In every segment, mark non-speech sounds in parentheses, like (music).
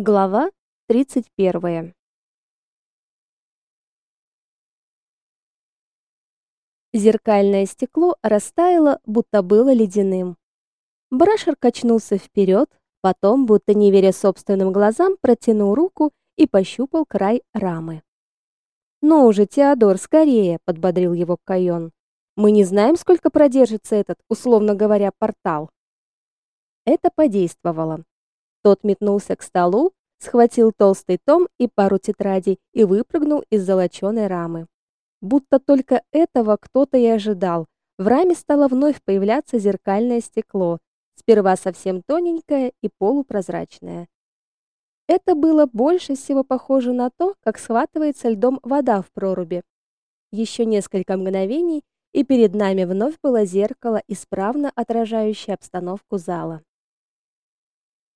Глава 31. Зеркальное стекло растаяло, будто было ледяным. Брашер качнулся вперед, потом, будто не веря собственным глазам, протянул руку и пощупал край рамы. "Ну уже, Теодор, скорее", подбодрил его Кайон. "Мы не знаем, сколько продержится этот, условно говоря, портал". Это подействовало. Тот метнулся к столу, схватил толстый том и пару тетрадей и выпрыгнул из золоченой рамы. Будто только этого кто-то и ожидал. В раме стало вновь появляться зеркальное стекло, сперва совсем тоненькое и полупрозрачное. Это было больше всего похоже на то, как схватывается льдом вода в проруби. Еще несколько мгновений, и перед нами вновь было зеркало, исправно отражающее обстановку зала.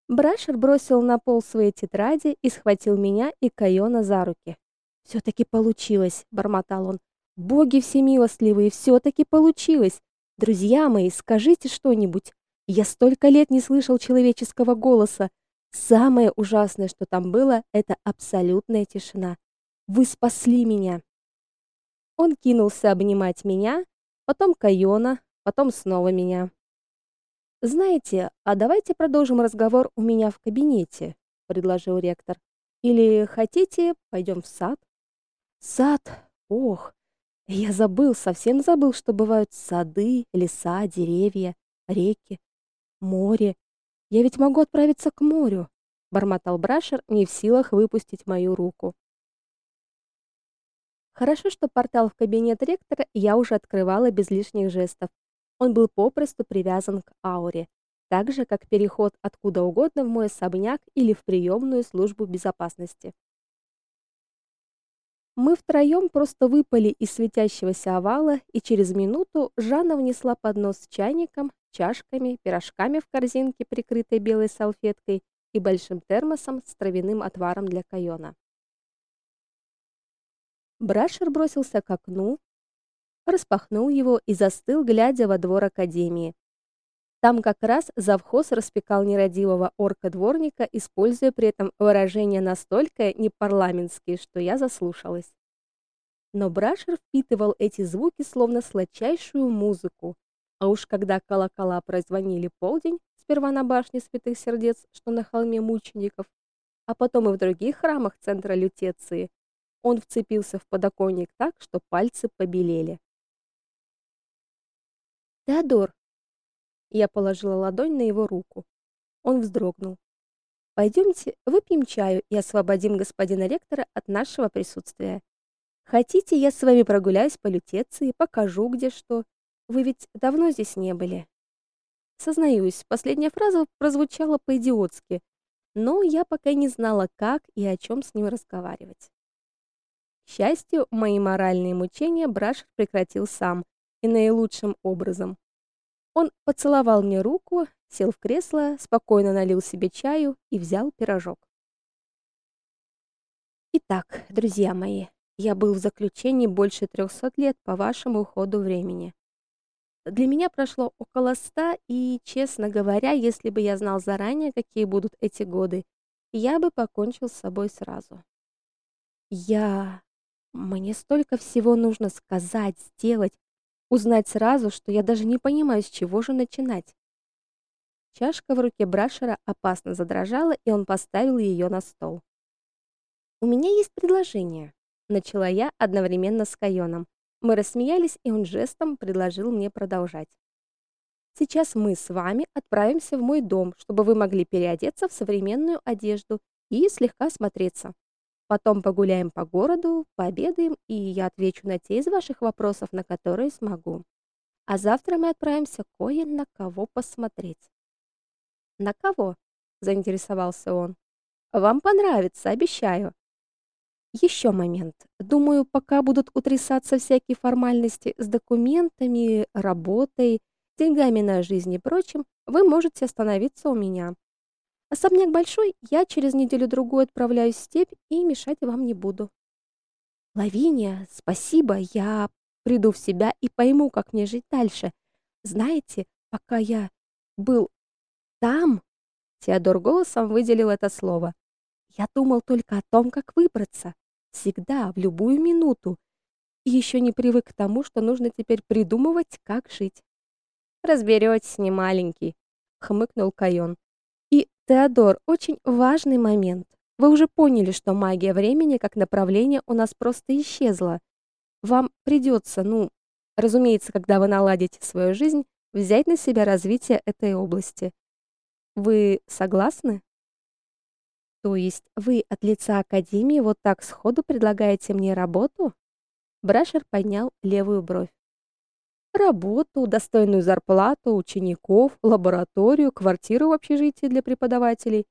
Брашер бросил на пол свои тетради и схватил меня и Кайона за руки. все таки получилось, бормотал он. Боги всемилостливые, все таки получилось. Друзья мои, скажите что-нибудь. Я столько лет не слышал человеческого голоса. Самое ужасное, что там было это абсолютная тишина. Вы спасли меня. Он кинулся обнимать меня, потом Кайона, потом снова меня. Знаете, а давайте продолжим разговор у меня в кабинете, предложил ректор. Или хотите, пойдем в сад? Сад? Ох, я забыл, совсем забыл, что бывают сады, леса, деревья, реки, море. Я ведь могу отправиться к морю, бормотал Брашер, не в силах выпустить мою руку. Хорошо, что портал в кабинет ректора я уже открывала без лишних жестов. Он был попросту привязан к ауре, так же как переход откуда угодно в мой особняк или в приемную службу безопасности. Мы втроем просто выпали из светящегося овала, и через минуту Жанна внесла поднос с чайником, чашками, пирожками в корзинке, прикрытой белой салфеткой, и большим термосом с травяным отваром для Кайона. Брашер бросился к окну, распахнул его и застыл, глядя во двор академии. Там как раз завхоз распекал нерадивого орка-дворника, используя при этом выражения настолько непарламентские, что я заслушалась. Но Брашер впитывал эти звуки словно сладчайшую музыку. А уж когда колокола прозвонили полдень, сперва на башне Святых Сердец, что на холме мучеников, а потом и в других храмах центра Лютеции, он вцепился в подоконник так, что пальцы побелели. Теодор. Я положила ладонь на его руку. Он вздрогнул. Пойдемте, выпьем чаю и освободим господина ректора от нашего присутствия. Хотите, я с вами прогуляюсь по лютеции, покажу, где что. Вы ведь давно здесь не были. Сознаюсь, последняя фраза прозвучала по-идиотски, но я пока не знала, как и о чем с ним разговаривать. К счастью, мои моральные мучения Браш прекратил сам, и наилучшим образом. Он поцеловал мне руку, сел в кресло, спокойно налил себе чаю и взял пирожок. Итак, друзья мои, я был в заключении больше трехсот лет по вашему ходу времени. Для меня прошло около ста, и, честно говоря, если бы я знал заранее, какие будут эти годы, я бы покончил с собой сразу. Я мне столько всего нужно сказать, сделать, узнать сразу, что я даже не понимаю, с чего же начинать. Чашка в руке Брашера опасно задрожала, и он поставил ее на стол. У меня есть предложение, начала я одновременно с Кайоном. Мы рассмеялись, и он жестом предложил мне продолжать. Сейчас мы с вами отправимся в мой дом, чтобы вы могли переодеться в современную одежду и слегка смотреться. Потом погуляем по городу, пообедаем, и я отвечу на те из ваших вопросов, на которые смогу. А завтра мы отправимся кое на кого посмотреть. На кого? заинтересовался он. Вам понравится, обещаю. Еще момент. Думаю, пока будут утрясаться всякие формальности с документами, работой, деньгами на жизнь и прочим, вы можете остановиться у меня. Особняк большой, я через неделю-другую отправляюсь в степь и мешать вам не буду. Лавиния, спасибо, я приду в себя и пойму, как мне жить дальше. Знаете, пока я был там, Теодор голосом выделил это слово. Я думал только о том, как выбраться. Всегда, в любую минуту. И еще не привык к тому, что нужно теперь придумывать, как жить. Разберетесь, не маленький, хмыкнул Кайон. Теодор, очень важный момент. Вы уже поняли, что магия времени как направление у нас просто исчезла. Вам придется, ну, разумеется, когда вы наладите свою жизнь, взять на себя развитие этой области. Вы согласны? То есть вы от лица академии вот так сходу предлагаете мне работу? Брашер поднял левую бровь. Работу, достойную зарплату, учеников, лабораторию, квартиру в общежитии для преподавателей.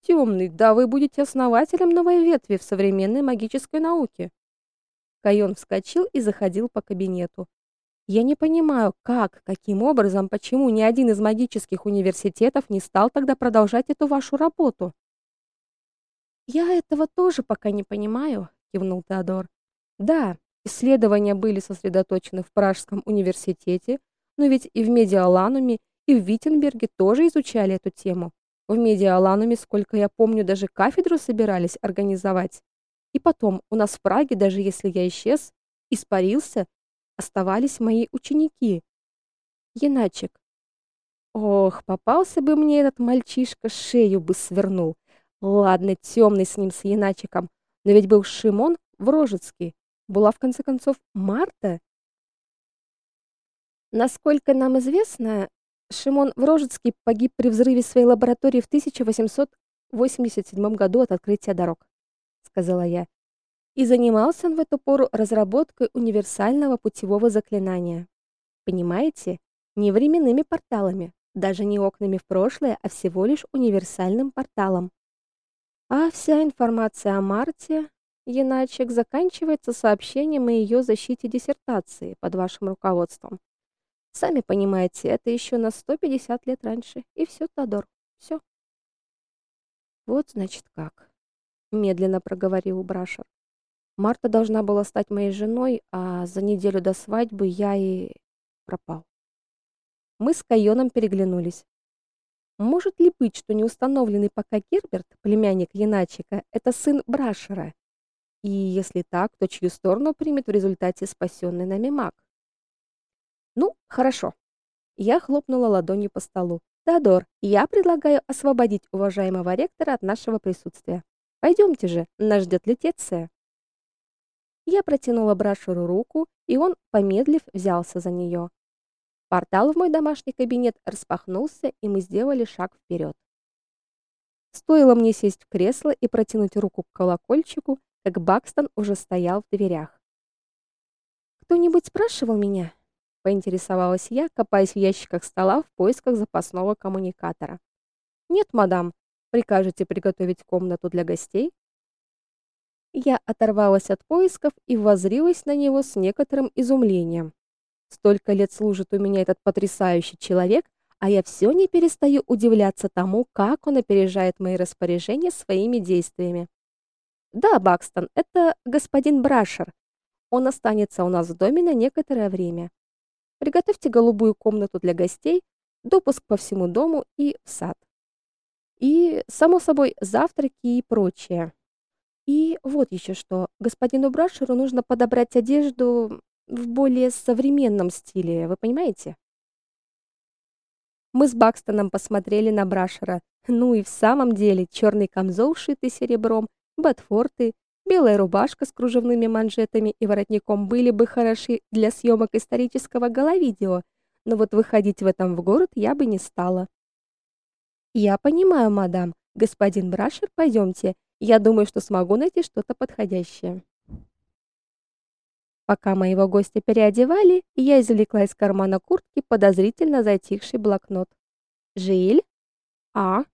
Темный, да вы будете основателем новой ветви в современной магической науке. Кайон вскочил и заходил по кабинету. Я не понимаю, как, каким образом, почему ни один из магических университетов не стал тогда продолжать эту вашу работу. Я этого тоже пока не понимаю, кивнул Теодор. Да, исследования были сосредоточены в Пражском университете, но ведь и в Медиалануме, и в Виттенберге тоже изучали эту тему. В Медиалануме, сколько я помню, даже кафедру собирались организовать. И потом, у нас в Праге, даже если я исчез, испарился, оставались мои ученики. Яначек. Ох, попался бы мне этот мальчишка, шею бы свернул. Ладно, темный с ним, с Яначиком. Но ведь был Шимон в Рожецке. Была, в конце концов, Марта. Насколько нам известно, Шимон Врожецкий погиб при взрыве своей лаборатории в 1887 году от открытия дорог, сказала я. И занимался он в эту пору разработкой универсального путевого заклинания. Понимаете? Не временными порталами, даже не окнами в прошлое, а всего лишь универсальным порталом. А вся информация о Марте, Яначек, заканчивается сообщением о ее защите диссертации под вашим руководством. Сами понимаете, это еще на 150 лет раньше. И все, Тодор, все. Вот, значит, как. Медленно проговорил Брашер. Марта должна была стать моей женой, а за неделю до свадьбы я и пропал. Мы с Кайоном переглянулись. Может ли быть, что неустановленный пока Герберт, племянник Яначика, это сын Брашера? И если так, то чью сторону примет в результате спасенный нами маг? Ну, хорошо. Я хлопнула ладонью по столу. Теодор, я предлагаю освободить уважаемого ректора от нашего присутствия. Пойдемте же, нас ждет Летеция. Я протянула Брашеру руку, и он, помедлив, взялся за нее. Портал в мой домашний кабинет распахнулся, и мы сделали шаг вперед. Стоило мне сесть в кресло и протянуть руку к колокольчику, как Бакстон уже стоял в дверях. Кто-нибудь спрашивал меня? поинтересовалась я, копаясь в ящиках стола в поисках запасного коммуникатора. Нет, мадам. Прикажете приготовить комнату для гостей? Я оторвалась от поисков и воззрилась на него с некоторым изумлением. Столько лет служит у меня этот потрясающий человек, а я все не перестаю удивляться тому, как он опережает мои распоряжения своими действиями. Да, Бакстон, это господин Брашер. Он останется у нас в доме на некоторое время. Приготовьте голубую комнату для гостей, допуск по всему дому и в сад. И, само собой, завтраки и прочее. И вот еще что. Господину Брашеру нужно подобрать одежду в более современном стиле, вы понимаете? Мы с Бакстоном посмотрели на Брашера. Ну и в самом деле, черный камзол, шитый серебром, ботфорты, белая рубашка с кружевными манжетами и воротником были бы хороши для съемок исторического головидео, но вот выходить в этом в город я бы не стала. Я понимаю, мадам. Господин Брашер, пойдемте. Я думаю, что смогу найти что-то подходящее. Пока моего гостя переодевали, я извлекла из кармана куртки подозрительно затихший блокнот. Жиль? А?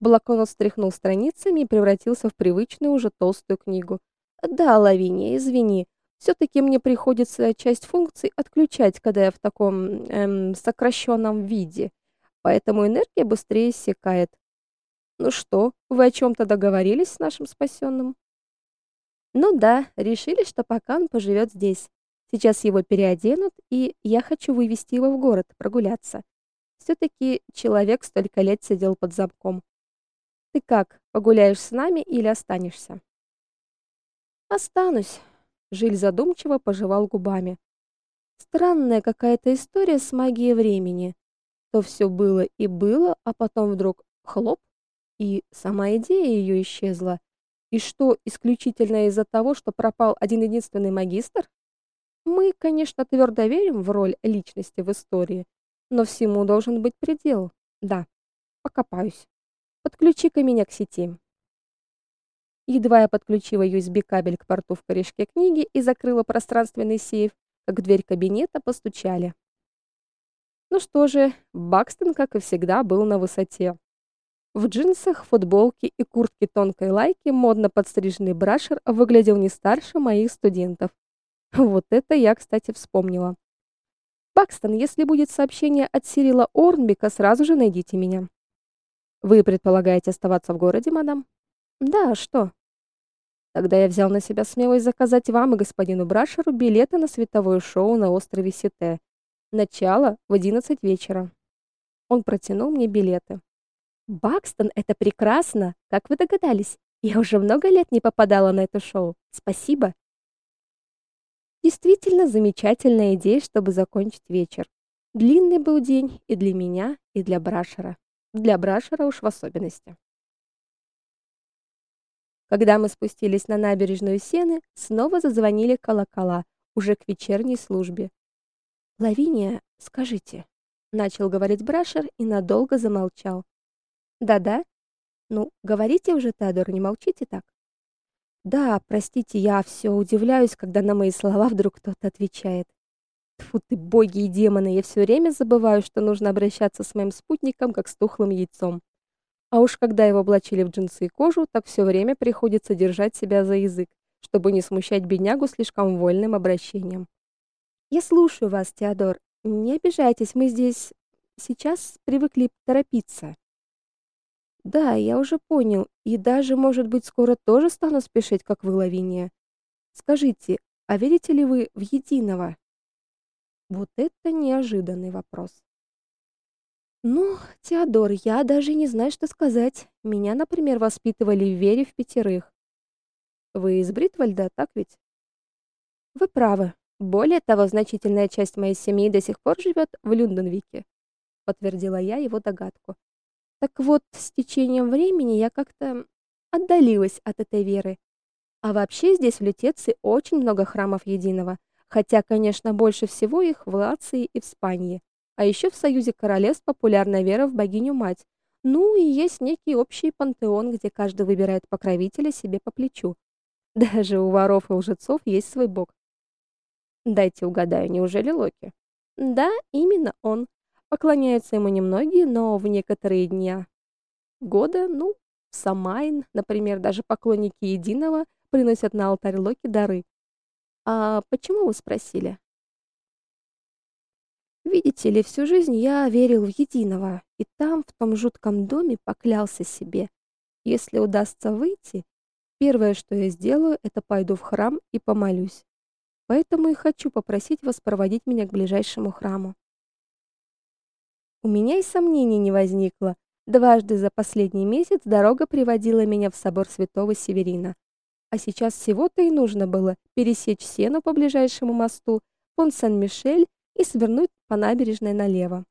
Блокнот стряхнул страницами и превратился в привычную уже толстую книгу. Да, Лавиния, извини. все таки мне приходится часть функций отключать, когда я в таком эм, сокращенном виде. Поэтому энергия быстрее иссякает. Ну что, вы о чем то договорились с нашим спасенным?» Ну да, решили, что пока он поживет здесь. Сейчас его переоденут, и я хочу вывести его в город прогуляться. все таки человек столько лет сидел под замком. Ты как, погуляешь с нами или останешься? Останусь. Жиль задумчиво пожевал губами. Странная какая-то история с магией времени. То все было и было, а потом вдруг хлоп, и сама идея ее исчезла. И что, исключительно из-за того, что пропал один-единственный магистр? Мы, конечно, твердо верим в роль личности в истории, но всему должен быть предел. Да, покопаюсь. Подключи-ка меня к сети. Едва я подключила USB-кабель к порту в корешке книги и закрыла пространственный сейф, как в дверь кабинета постучали. Ну что же, Бакстон, как и всегда, был на высоте. В джинсах, футболке и куртке тонкой лайки модно подстриженный брашер выглядел не старше моих студентов. Вот это я, кстати, вспомнила. Бакстон, если будет сообщение от Сирила Орнбека, сразу же найдите меня. Вы предполагаете оставаться в городе, мадам? Да, что? Тогда я взял на себя смелость заказать вам и господину Брашеру билеты на световое шоу на острове Сите. Начало в 11 вечера. Он протянул мне билеты. Бакстон, это прекрасно. Как вы догадались? Я уже много лет не попадала на это шоу. Спасибо. Действительно замечательная идея, чтобы закончить вечер. Длинный был день и для меня, и для Брашера. Для Брашера уж в особенности. Когда мы спустились на набережную Сены, снова зазвонили колокола, уже к вечерней службе. "Лавиния, скажите", начал говорить Брашер и надолго замолчал. "Да-да. Ну, говорите уже, Теодор, не молчите так". "Да, простите, я все удивляюсь, когда на мои слова вдруг кто-то отвечает. Тьфу ты, боги и демоны, я все время забываю, что нужно обращаться с моим спутником как с тухлым яйцом. А уж когда его облачили в джинсы и кожу, так все время приходится держать себя за язык, чтобы не смущать беднягу слишком вольным обращением. Я слушаю вас, Теодор. Не обижайтесь, мы здесь сейчас привыкли торопиться. Да, я уже понял, и даже, может быть, скоро тоже стану спешить, как вы, Лавиния. Скажите, а верите ли вы в единого? Вот это неожиданный вопрос. Ну, Теодор, я даже не знаю, что сказать. Меня, например, воспитывали в вере в пятерых. Вы из Бритвальда, так ведь? Вы правы. Более того, значительная часть моей семьи до сих пор живет в Люнденвике, подтвердила я его догадку. Так вот, с течением времени я как-то отдалилась от этой веры. А вообще здесь в Лютеции очень много храмов единого, хотя, конечно, больше всего их в Лации и в Испании. А еще в Союзе королевств популярна вера в богиню-мать. Ну и есть некий общий пантеон, где каждый выбирает покровителя себе по плечу. (laughs) Даже у воров и лжецов есть свой бог. Дайте угадаю, неужели Локи? Да, именно он. Поклоняются ему немногие, но в некоторые дни года, ну, в Самайн, например, даже поклонники Единого приносят на алтарь Локи дары. А почему вы спросили? Видите ли, всю жизнь я верил в единого, и там, в том жутком доме, поклялся себе: если удастся выйти, первое, что я сделаю, это пойду в храм и помолюсь. Поэтому и хочу попросить вас проводить меня к ближайшему храму. У меня и сомнений не возникло. Дважды за последний месяц дорога приводила меня в собор Святого Северина. А сейчас всего-то и нужно было пересечь Сену по ближайшему мосту, Пон-Сен-Мишель и свернуть по набережной налево.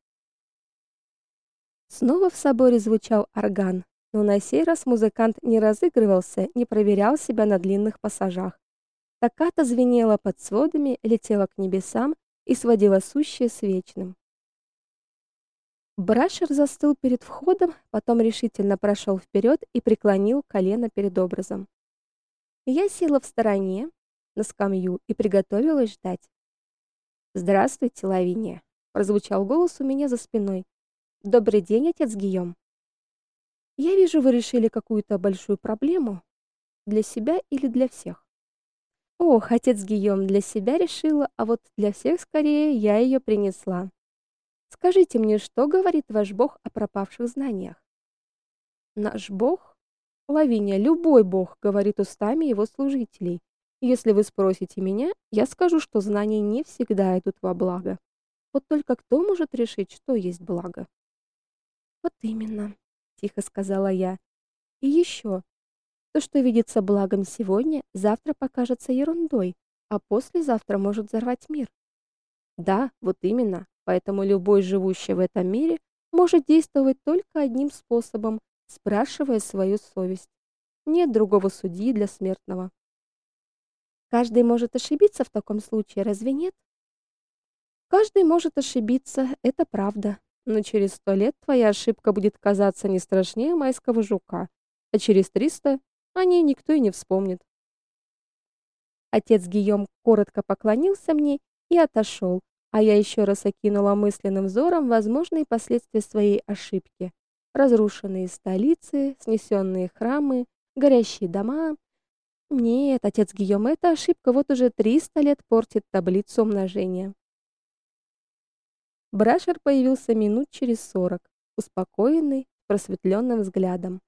Снова в соборе звучал орган, но на сей раз музыкант не разыгрывался, не проверял себя на длинных пассажах. Токката звенела под сводами, летела к небесам и сводила сущее с вечным. Брашер застыл перед входом, потом решительно прошел вперед и преклонил колено перед образом. Я села в стороне на скамью и приготовилась ждать. Здравствуйте, Лавиния, прозвучал голос у меня за спиной. Добрый день, отец Гийом. Я вижу, вы решили какую-то большую проблему для себя или для всех. Ох, отец Гийом для себя решила, а вот для всех скорее я ее принесла. Скажите мне, что говорит ваш Бог о пропавших знаниях? Наш Бог, Лавиния, любой Бог говорит устами его служителей. Если вы спросите меня, я скажу, что знания не всегда идут во благо. Вот только кто может решить, что есть благо? Вот именно, тихо сказала я. И еще. То, что видится благом сегодня, завтра покажется ерундой, а послезавтра может взорвать мир. Да, вот именно. Поэтому любой живущий в этом мире может действовать только одним способом, спрашивая свою совесть. Нет другого судьи для смертного. Каждый может ошибиться в таком случае, разве нет? Каждый может ошибиться, это правда. Но через сто лет твоя ошибка будет казаться не страшнее майского жука, а через триста о ней никто и не вспомнит. Отец Гийом коротко поклонился мне и отошел, а я еще раз окинула мысленным взором возможные последствия своей ошибки. Разрушенные столицы, снесенные храмы, горящие дома. Нет, отец Гийом, эта ошибка вот уже 300 лет портит таблицу умножения. Брашер появился минут через сорок, успокоенный, просветленным взглядом.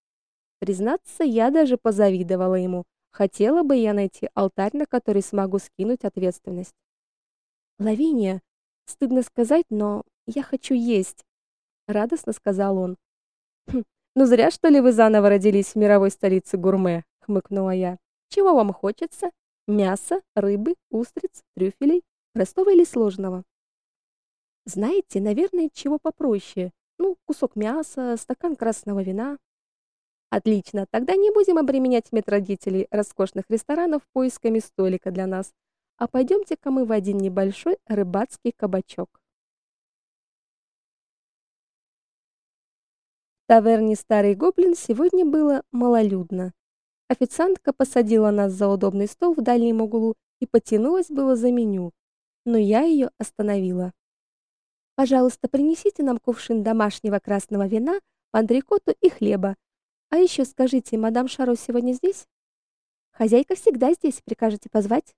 Признаться, я даже позавидовала ему. Хотела бы я найти алтарь, на который смогу скинуть ответственность. Лавиния, стыдно сказать, но я хочу есть, радостно сказал он. (laughs) Ну зря что ли вы заново родились в мировой столице гурме, хмыкнула я. Чего вам хочется? Мяса, рыбы, устриц, трюфелей, простого или сложного? Знаете, наверное, чего попроще. Ну, кусок мяса, стакан красного вина. Отлично, тогда не будем обременять медродителей роскошных ресторанов поисками столика для нас, а пойдемте-ка мы в один небольшой рыбацкий кабачок. Таверне Старый Гоблин сегодня было малолюдно. Официантка посадила нас за удобный стол в дальнем углу и потянулась было за меню, но я ее остановила. Пожалуйста, принесите нам кувшин домашнего красного вина, андрикоту и хлеба. А еще скажите, мадам Шаро сегодня здесь? Хозяйка всегда здесь, прикажете позвать?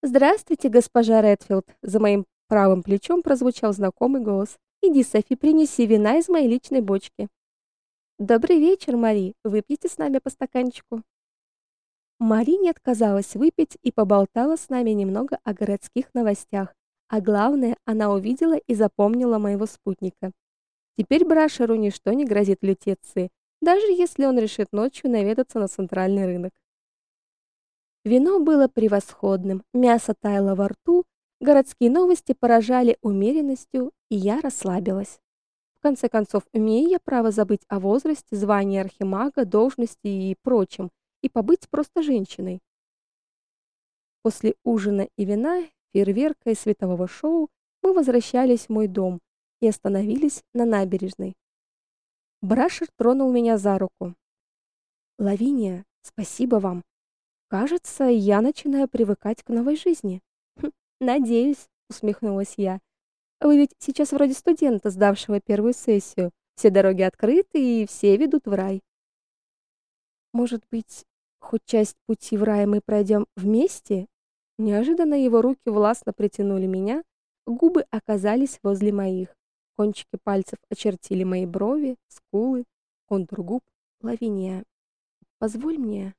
Здравствуйте, госпожа Редфилд. За моим правым плечом прозвучал знакомый голос. Иди, Софи, принеси вина из моей личной бочки. Добрый вечер, Мари. Выпьете с нами по стаканчику? Мари не отказалась выпить и поболтала с нами немного о городских новостях, а главное, она увидела и запомнила моего спутника. Теперь Брашеру ничто не грозит Лютеции, даже если он решит ночью наведаться на центральный рынок. Вино было превосходным, мясо таяло во рту, городские новости поражали умеренностью, и я расслабилась. В конце концов, имею я право забыть о возрасте, звании архимага, должности и прочем, и побыть просто женщиной. После ужина и вина фейерверка и светового шоу мы возвращались в мой дом и остановились на набережной. Брашер тронул меня за руку. Лавиния, спасибо вам. Кажется, я начинаю привыкать к новой жизни. Надеюсь, усмехнулась я. Вы ведь сейчас вроде студента, сдавшего первую сессию. Все дороги открыты и все ведут в рай. Может быть, хоть часть пути в рай мы пройдем вместе? Неожиданно его руки властно притянули меня, губы оказались возле моих. Кончики пальцев очертили мои брови, скулы, контур губ. Лавиния, позволь мне